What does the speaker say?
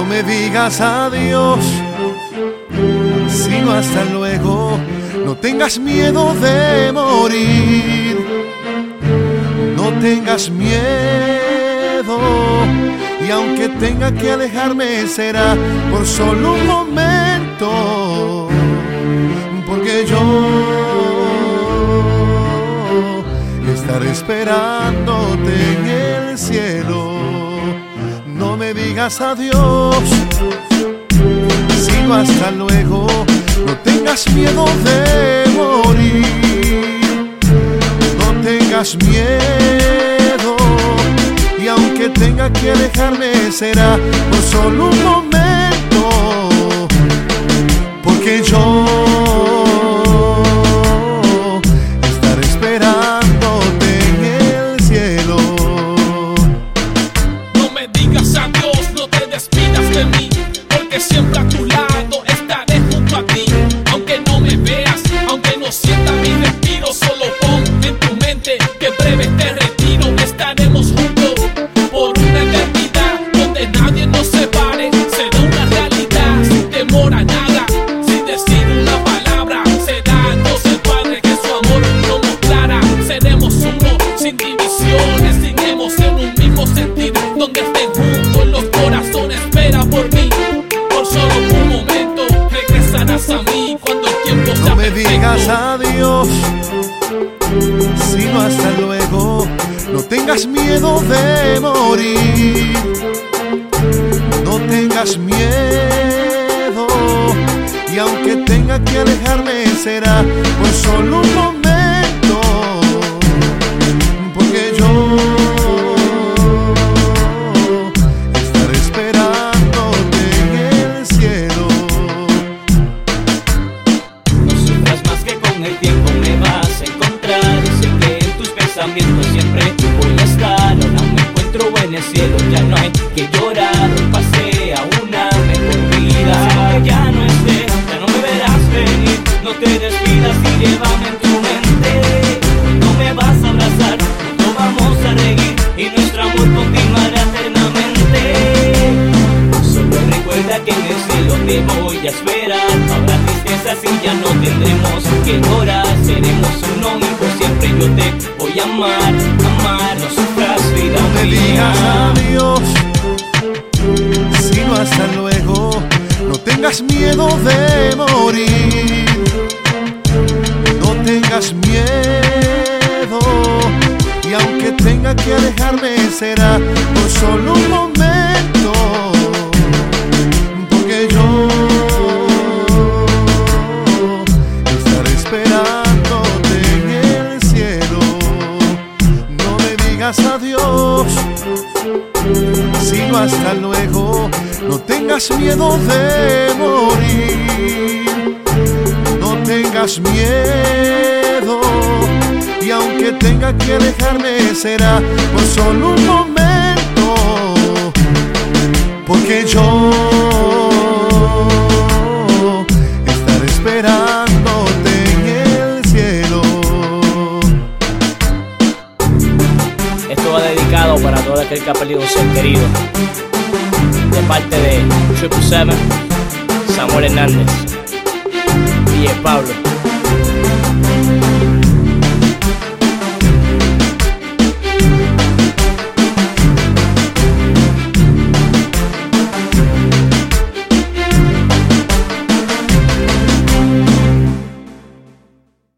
No me digas adiós, sino hasta luego. No tengas miedo de morir. No tengas miedo. Y aunque tenga que alejarme será por solo un momento. Porque yo estaré esperándote en el cielo tengas adiós, sino hasta luego. No tengas miedo de morir, no tengas miedo. Y aunque tenga que dejarme, será por solo un momento. que siempre a tu lado estaré junto a ti. Aunque no me veas, aunque no sienta mi respiro, solo pon en tu mente que breve te digas adiós, sino hasta luego. No tengas miedo de morir, no tengas miedo. Y aunque tenga que alejarme será por solo un pensamientos siempre voy a estar. Ahora me encuentro en el cielo, ya no hay que llorar. Hoy pasé a una mejor vida. Ya no esté, ya no me verás venir. No te despidas y llévame en tu mente. No me vas a abrazar, no vamos a reír y nuestro amor continuará eternamente. Solo recuerda que en el cielo te voy a esperar. Habrá tristezas y ya no tendremos que llorar. Seremos uno y yo te voy a amar, amar, no sufras vida no te digas adiós, sino hasta luego, no tengas miedo de morir, no tengas miedo, y aunque tenga que alejarme será por solo un momento hasta luego, no tengas miedo de morir, no tengas miedo, y aunque tenga que dejarme será por solo un momento, porque yo estaré esperándote en el cielo. Esto va dedicado para todo aquel que ha perdido un ser querido de parte de Triple Seven, Samuel Hernández, y Pablo.